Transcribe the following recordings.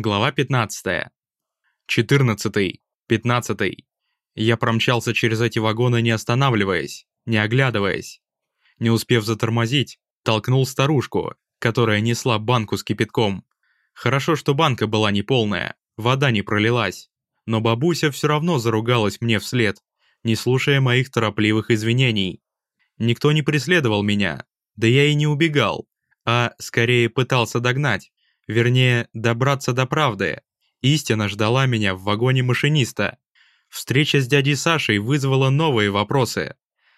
Глава 15. 14. 15. Я промчался через эти вагоны не останавливаясь, не оглядываясь. Не успев затормозить, толкнул старушку, которая несла банку с кипятком. Хорошо, что банка была неполная, вода не пролилась. Но бабуся все равно заругалась мне вслед, не слушая моих торопливых извинений. Никто не преследовал меня, да я и не убегал, а скорее пытался догнать, вернее, добраться до правды. Истина ждала меня в вагоне машиниста. Встреча с дядей Сашей вызвала новые вопросы.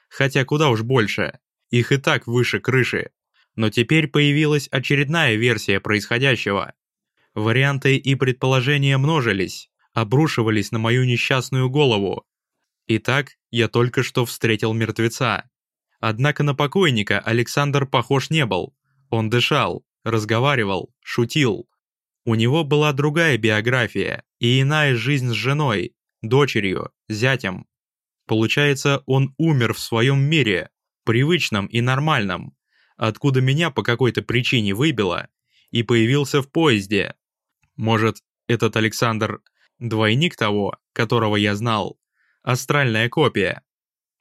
Хотя куда уж больше, их и так выше крыши. Но теперь появилась очередная версия происходящего. Варианты и предположения множились, обрушивались на мою несчастную голову. Итак, я только что встретил мертвеца. Однако на покойника Александр похож не был. Он дышал, разговаривал, шутил. У него была другая биография и иная жизнь с женой, дочерью, зятем. Получается, он умер в своем мире, привычном и нормальном, откуда меня по какой-то причине выбило, и появился в поезде. Может, этот Александр – двойник того, которого я знал, астральная копия.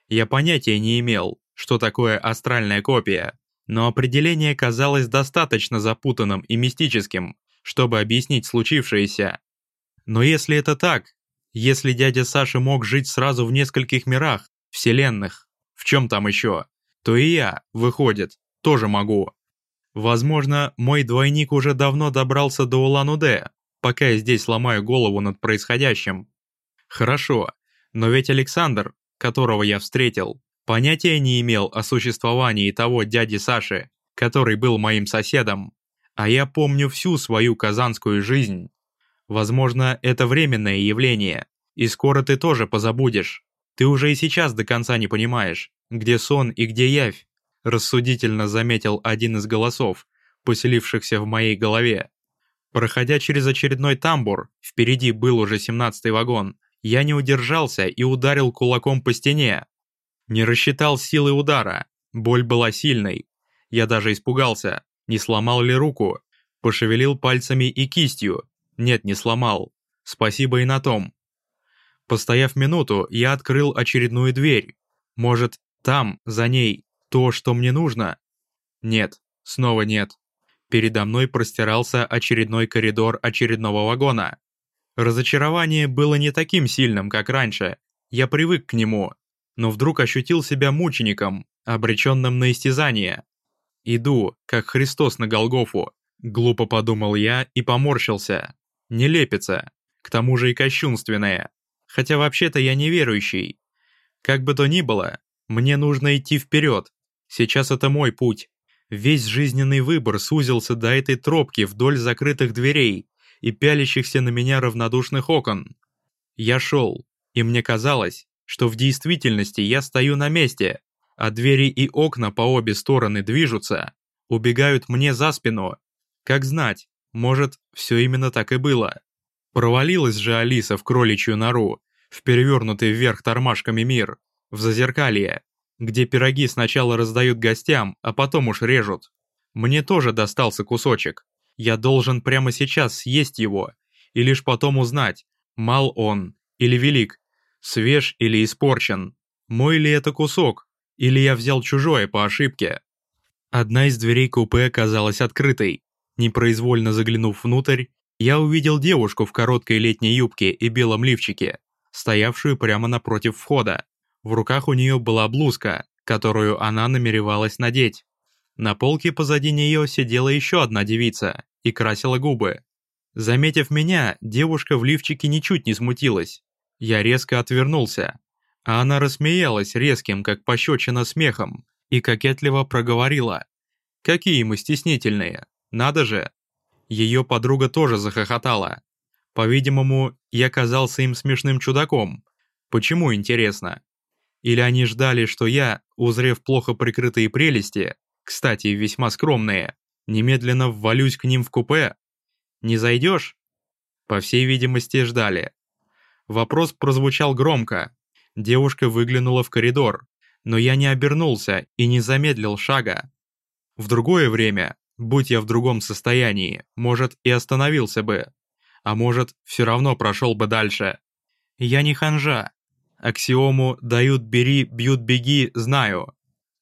Я понятия не имел, что такое астральная копия, но определение казалось достаточно запутанным и мистическим, чтобы объяснить случившееся. Но если это так, если дядя Саша мог жить сразу в нескольких мирах, вселенных, в чем там еще, то и я, выходит, тоже могу. Возможно, мой двойник уже давно добрался до Улан-Удэ, пока я здесь ломаю голову над происходящим. Хорошо, но ведь Александр, которого я встретил, Понятия не имел о существовании того дяди Саши, который был моим соседом, а я помню всю свою казанскую жизнь. Возможно, это временное явление, и скоро ты тоже позабудешь. Ты уже и сейчас до конца не понимаешь, где сон и где явь, рассудительно заметил один из голосов, поселившихся в моей голове. Проходя через очередной тамбур, впереди был уже семнадцатый вагон, я не удержался и ударил кулаком по стене, не рассчитал силы удара. Боль была сильной. Я даже испугался, не сломал ли руку. Пошевелил пальцами и кистью. Нет, не сломал. Спасибо и на том. Постояв минуту, я открыл очередную дверь. Может, там, за ней, то, что мне нужно? Нет, снова нет. Передо мной простирался очередной коридор очередного вагона. Разочарование было не таким сильным, как раньше. Я привык к нему, но вдруг ощутил себя мучеником, обреченным на истязание. «Иду, как Христос на Голгофу», — глупо подумал я и поморщился. «Не лепится, к тому же и кощунственное. Хотя вообще-то я неверующий. Как бы то ни было, мне нужно идти вперед. Сейчас это мой путь. Весь жизненный выбор сузился до этой тропки вдоль закрытых дверей и пялящихся на меня равнодушных окон. Я шел, и мне казалось, что в действительности я стою на месте, а двери и окна по обе стороны движутся, убегают мне за спину. Как знать, может, все именно так и было. Провалилась же Алиса в кроличью нору, в перевернутый вверх тормашками мир, в зазеркалье, где пироги сначала раздают гостям, а потом уж режут. Мне тоже достался кусочек. Я должен прямо сейчас съесть его, и лишь потом узнать, мал он или велик, свеж или испорчен, мой ли это кусок, или я взял чужое по ошибке. Одна из дверей купе оказалась открытой. Непроизвольно заглянув внутрь, я увидел девушку в короткой летней юбке и белом лифчике, стоявшую прямо напротив входа. В руках у нее была блузка, которую она намеревалась надеть. На полке позади нее сидела еще одна девица и красила губы. Заметив меня, девушка в лифчике ничуть не смутилась, я резко отвернулся, а она рассмеялась резким, как пощечина смехом, и кокетливо проговорила. «Какие мы стеснительные! Надо же!» Ее подруга тоже захохотала. По-видимому, я казался им смешным чудаком. Почему, интересно? Или они ждали, что я, узрев плохо прикрытые прелести, кстати, весьма скромные, немедленно ввалюсь к ним в купе? Не зайдешь? По всей видимости, ждали. Вопрос прозвучал громко. Девушка выглянула в коридор, но я не обернулся и не замедлил шага. В другое время, будь я в другом состоянии, может и остановился бы. А может, все равно прошел бы дальше. Я не ханжа. Аксиому «дают бери, бьют беги» знаю.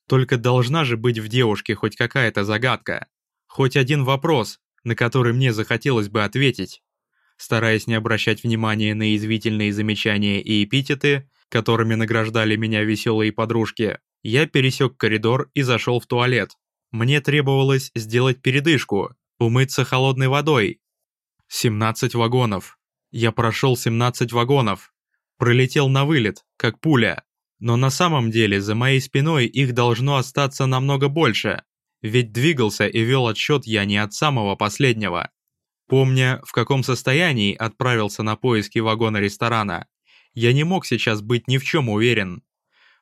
Только должна же быть в девушке хоть какая-то загадка. Хоть один вопрос, на который мне захотелось бы ответить. Стараясь не обращать внимания на извительные замечания и эпитеты, которыми награждали меня веселые подружки, я пересек коридор и зашел в туалет. Мне требовалось сделать передышку, умыться холодной водой. 17 вагонов. Я прошел 17 вагонов. Пролетел на вылет, как пуля. Но на самом деле за моей спиной их должно остаться намного больше, ведь двигался и вел отсчет я не от самого последнего. Помня, в каком состоянии отправился на поиски вагона ресторана, я не мог сейчас быть ни в чем уверен.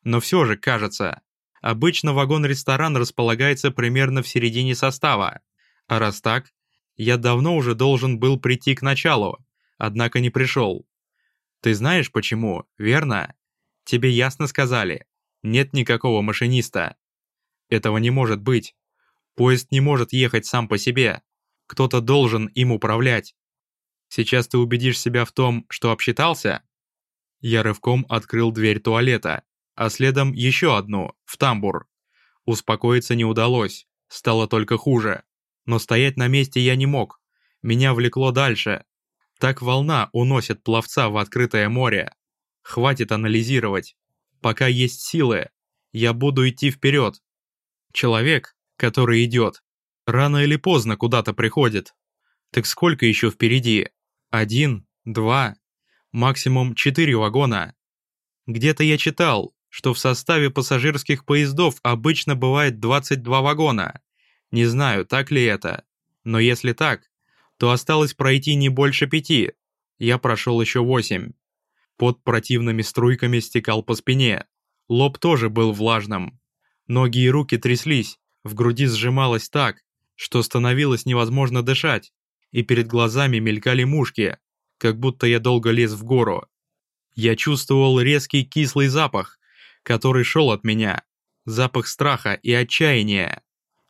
Но все же, кажется, обычно вагон-ресторан располагается примерно в середине состава, а раз так, я давно уже должен был прийти к началу, однако не пришел. Ты знаешь почему, верно? Тебе ясно сказали. Нет никакого машиниста. Этого не может быть. Поезд не может ехать сам по себе. Кто-то должен им управлять. Сейчас ты убедишь себя в том, что обсчитался? Я рывком открыл дверь туалета, а следом еще одну, в тамбур. Успокоиться не удалось, стало только хуже. Но стоять на месте я не мог. Меня влекло дальше. Так волна уносит пловца в открытое море. Хватит анализировать. Пока есть силы, я буду идти вперед. Человек, который идет, рано или поздно куда-то приходит. Так сколько еще впереди? Один, два, максимум четыре вагона. Где-то я читал, что в составе пассажирских поездов обычно бывает 22 вагона. Не знаю, так ли это. Но если так, то осталось пройти не больше пяти. Я прошел еще восемь. Под противными струйками стекал по спине. Лоб тоже был влажным. Ноги и руки тряслись, в груди сжималось так, что становилось невозможно дышать, и перед глазами мелькали мушки, как будто я долго лез в гору. Я чувствовал резкий кислый запах, который шел от меня, запах страха и отчаяния.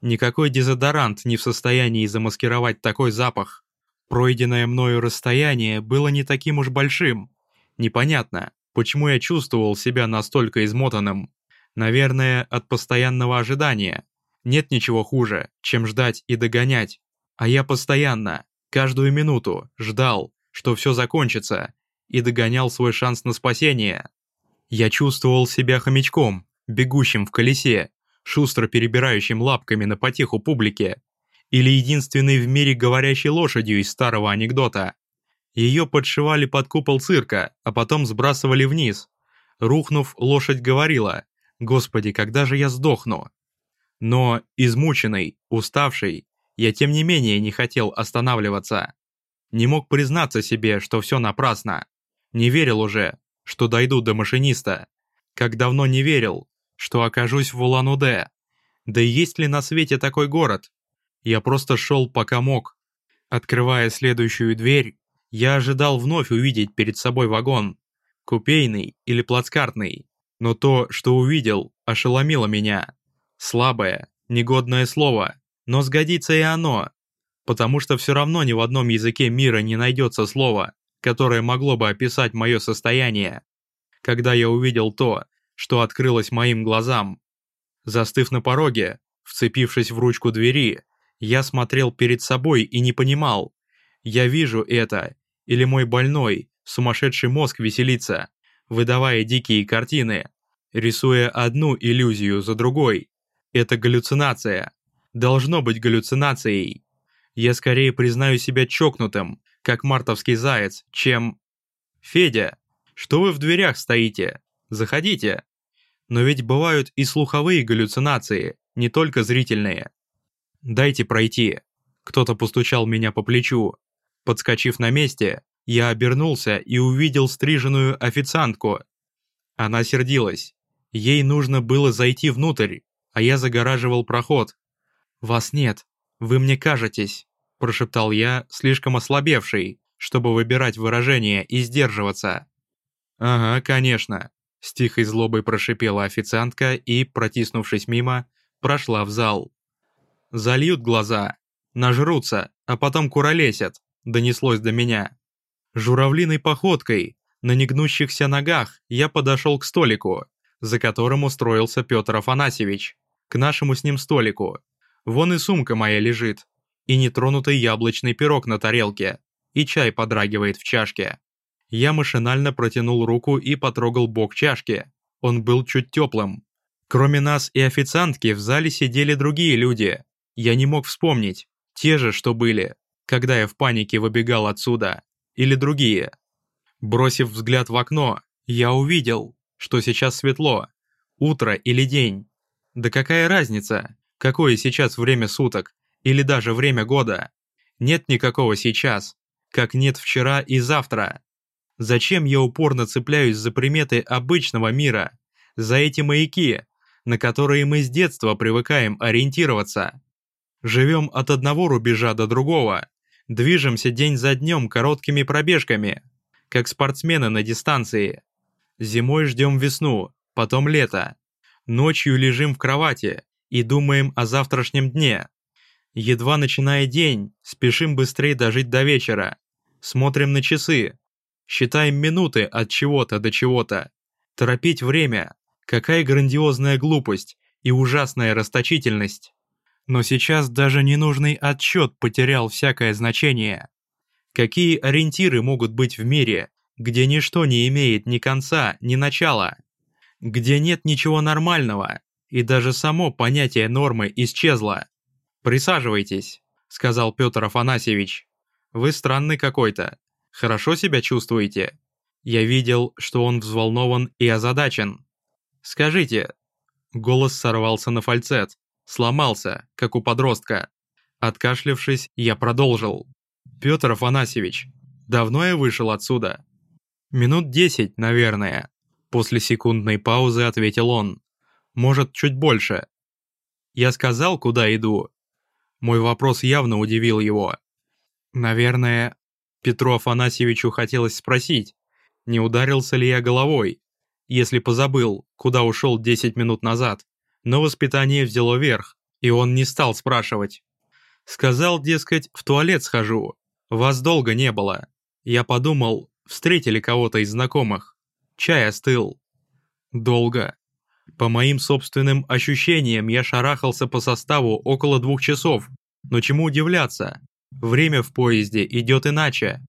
Никакой дезодорант не в состоянии замаскировать такой запах. Пройденное мною расстояние было не таким уж большим, Непонятно, почему я чувствовал себя настолько измотанным. Наверное, от постоянного ожидания. Нет ничего хуже, чем ждать и догонять. А я постоянно, каждую минуту, ждал, что все закончится, и догонял свой шанс на спасение. Я чувствовал себя хомячком, бегущим в колесе, шустро перебирающим лапками на потеху публике, или единственной в мире говорящей лошадью из старого анекдота. Ее подшивали под купол цирка, а потом сбрасывали вниз. Рухнув, лошадь говорила «Господи, когда же я сдохну?» Но, измученный, уставший, я тем не менее не хотел останавливаться. Не мог признаться себе, что все напрасно. Не верил уже, что дойду до машиниста. Как давно не верил, что окажусь в Улан-Удэ. Да и есть ли на свете такой город? Я просто шел пока мог. Открывая следующую дверь, я ожидал вновь увидеть перед собой вагон, купейный или плацкартный, но то, что увидел, ошеломило меня. Слабое, негодное слово, но сгодится и оно, потому что все равно ни в одном языке мира не найдется слова, которое могло бы описать мое состояние, когда я увидел то, что открылось моим глазам. Застыв на пороге, вцепившись в ручку двери, я смотрел перед собой и не понимал, я вижу это или мой больной, сумасшедший мозг веселится, выдавая дикие картины, рисуя одну иллюзию за другой. Это галлюцинация. Должно быть галлюцинацией. Я скорее признаю себя чокнутым, как мартовский заяц, чем... Федя, что вы в дверях стоите? Заходите. Но ведь бывают и слуховые галлюцинации, не только зрительные. Дайте пройти. Кто-то постучал меня по плечу, Подскочив на месте, я обернулся и увидел стриженную официантку. Она сердилась. Ей нужно было зайти внутрь, а я загораживал проход. «Вас нет, вы мне кажетесь», – прошептал я, слишком ослабевший, чтобы выбирать выражение и сдерживаться. «Ага, конечно», – с тихой злобой прошипела официантка и, протиснувшись мимо, прошла в зал. «Зальют глаза, нажрутся, а потом куролесят, донеслось до меня. Журавлиной походкой, на негнущихся ногах, я подошел к столику, за которым устроился Петр Афанасьевич, к нашему с ним столику. Вон и сумка моя лежит, и нетронутый яблочный пирог на тарелке, и чай подрагивает в чашке. Я машинально протянул руку и потрогал бок чашки. Он был чуть теплым. Кроме нас и официантки в зале сидели другие люди. Я не мог вспомнить, те же, что были, когда я в панике выбегал отсюда, или другие. Бросив взгляд в окно, я увидел, что сейчас светло, утро или день. Да какая разница, какое сейчас время суток, или даже время года? Нет никакого сейчас, как нет вчера и завтра. Зачем я упорно цепляюсь за приметы обычного мира, за эти маяки, на которые мы с детства привыкаем ориентироваться? Живем от одного рубежа до другого, движемся день за днем короткими пробежками, как спортсмены на дистанции. Зимой ждем весну, потом лето. Ночью лежим в кровати и думаем о завтрашнем дне. Едва начиная день, спешим быстрее дожить до вечера. Смотрим на часы. Считаем минуты от чего-то до чего-то. Торопить время. Какая грандиозная глупость и ужасная расточительность. Но сейчас даже ненужный отсчет потерял всякое значение. Какие ориентиры могут быть в мире, где ничто не имеет ни конца, ни начала? Где нет ничего нормального, и даже само понятие нормы исчезло? «Присаживайтесь», — сказал Петр Афанасьевич. «Вы странный какой-то. Хорошо себя чувствуете?» Я видел, что он взволнован и озадачен. «Скажите...» Голос сорвался на фальцет, сломался, как у подростка. Откашлившись, я продолжил. «Петр Афанасьевич, давно я вышел отсюда?» «Минут десять, наверное», — после секундной паузы ответил он. «Может, чуть больше». Я сказал, куда иду, мой вопрос явно удивил его. Наверное, Петру Афанасьевичу хотелось спросить, не ударился ли я головой, если позабыл, куда ушел 10 минут назад. Но воспитание взяло верх, и он не стал спрашивать. Сказал, дескать, в туалет схожу. Вас долго не было. Я подумал, встретили кого-то из знакомых. Чай остыл. Долго. По моим собственным ощущениям, я шарахался по составу около двух часов. Но чему удивляться? Время в поезде идет иначе.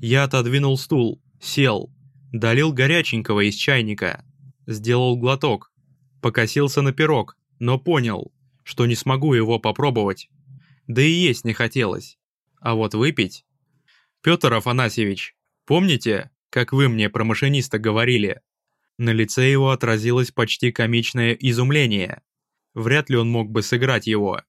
Я отодвинул стул, сел, долил горяченького из чайника, сделал глоток, покосился на пирог, но понял, что не смогу его попробовать. Да и есть не хотелось. А вот выпить... Петр Афанасьевич, помните, как вы мне про машиниста говорили? На лице его отразилось почти комичное изумление. Вряд ли он мог бы сыграть его.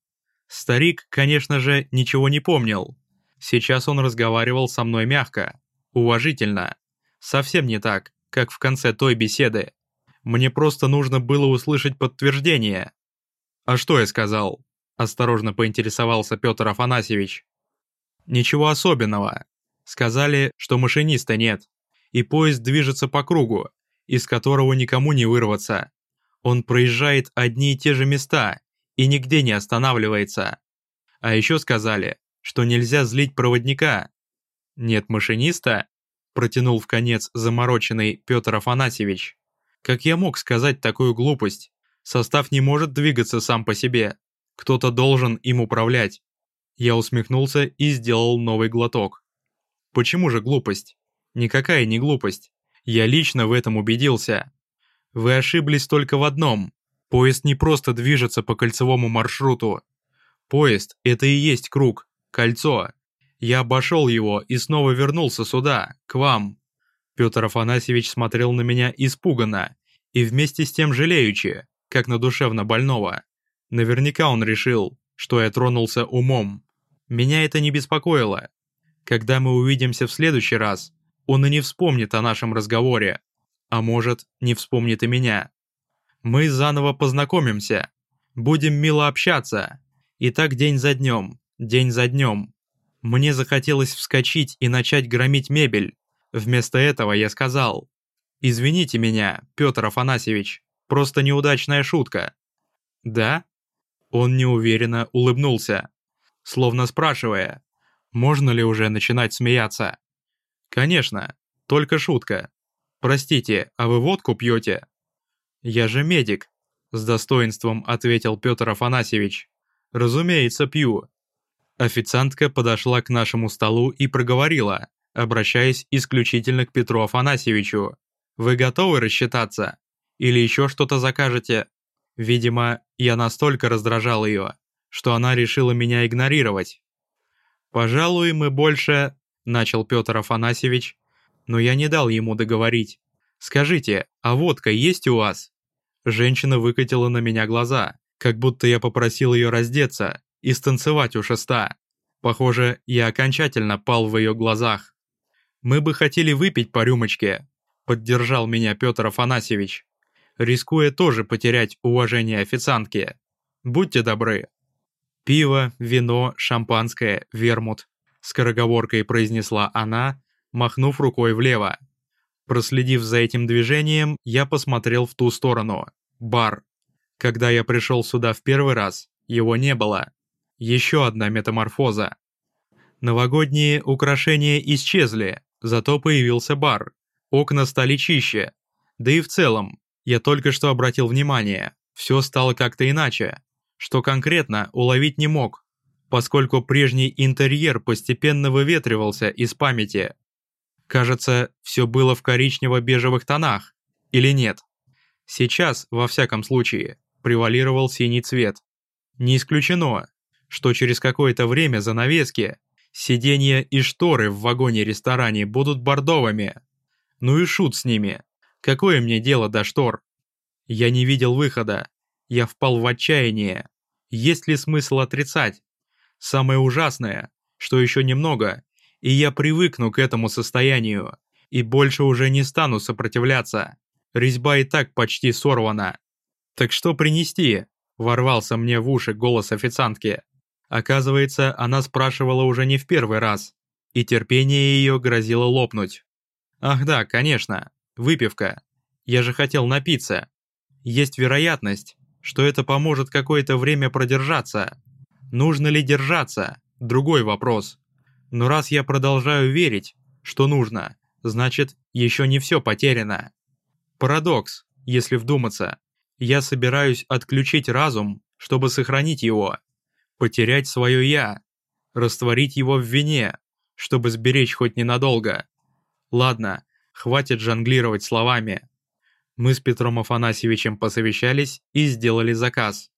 Старик, конечно же, ничего не помнил. Сейчас он разговаривал со мной мягко, уважительно. Совсем не так, как в конце той беседы. Мне просто нужно было услышать подтверждение. «А что я сказал?» – осторожно поинтересовался Петр Афанасьевич. «Ничего особенного. Сказали, что машиниста нет, и поезд движется по кругу, из которого никому не вырваться. Он проезжает одни и те же места и нигде не останавливается. А еще сказали, что нельзя злить проводника. Нет машиниста? Протянул в конец замороченный Петр Афанасьевич. Как я мог сказать такую глупость? Состав не может двигаться сам по себе. Кто-то должен им управлять. Я усмехнулся и сделал новый глоток. Почему же глупость? Никакая не глупость. Я лично в этом убедился. Вы ошиблись только в одном. Поезд не просто движется по кольцевому маршруту. Поезд – это и есть круг, кольцо. Я обошел его и снова вернулся сюда, к вам. Петр Афанасьевич смотрел на меня испуганно и вместе с тем жалеючи, как на душевно больного. Наверняка он решил, что я тронулся умом. Меня это не беспокоило. Когда мы увидимся в следующий раз, он и не вспомнит о нашем разговоре. А может, не вспомнит и меня. Мы заново познакомимся. Будем мило общаться. И так день за днем, день за днем. Мне захотелось вскочить и начать громить мебель. Вместо этого я сказал. «Извините меня, Петр Афанасьевич, просто неудачная шутка». «Да?» Он неуверенно улыбнулся, словно спрашивая, Можно ли уже начинать смеяться? Конечно, только шутка. Простите, а вы водку пьете? Я же медик, с достоинством ответил Петр Афанасьевич. Разумеется, пью. Официантка подошла к нашему столу и проговорила, обращаясь исключительно к Петру Афанасьевичу. «Вы готовы рассчитаться? Или еще что-то закажете?» Видимо, я настолько раздражал ее, что она решила меня игнорировать. «Пожалуй, мы больше...» – начал Петр Афанасьевич, но я не дал ему договорить. «Скажите, а водка есть у вас?» Женщина выкатила на меня глаза, как будто я попросил ее раздеться и станцевать у шеста. Похоже, я окончательно пал в ее глазах. «Мы бы хотели выпить по рюмочке», — поддержал меня Петр Афанасьевич, рискуя тоже потерять уважение официантки. «Будьте добры». «Пиво, вино, шампанское, вермут», — скороговоркой произнесла она, махнув рукой влево. Проследив за этим движением, я посмотрел в ту сторону. Бар. Когда я пришел сюда в первый раз, его не было. Еще одна метаморфоза. Новогодние украшения исчезли, зато появился бар. Окна стали чище. Да и в целом, я только что обратил внимание, все стало как-то иначе. Что конкретно, уловить не мог, поскольку прежний интерьер постепенно выветривался из памяти. Кажется, все было в коричнево-бежевых тонах. Или нет? Сейчас, во всяком случае, превалировал синий цвет. Не исключено, что через какое-то время занавески, сиденья и шторы в вагоне-ресторане будут бордовыми. Ну и шут с ними. Какое мне дело до штор? Я не видел выхода. Я впал в отчаяние. Есть ли смысл отрицать? Самое ужасное, что еще немного, и я привыкну к этому состоянию, и больше уже не стану сопротивляться. Резьба и так почти сорвана. «Так что принести?» – ворвался мне в уши голос официантки. Оказывается, она спрашивала уже не в первый раз, и терпение ее грозило лопнуть. Ах да, конечно, выпивка. Я же хотел напиться. Есть вероятность, что это поможет какое-то время продержаться. Нужно ли держаться? Другой вопрос. Но раз я продолжаю верить, что нужно, значит, еще не все потеряно. Парадокс, если вдуматься. Я собираюсь отключить разум, чтобы сохранить его потерять свое «я», растворить его в вине, чтобы сберечь хоть ненадолго. Ладно, хватит жонглировать словами. Мы с Петром Афанасьевичем посовещались и сделали заказ.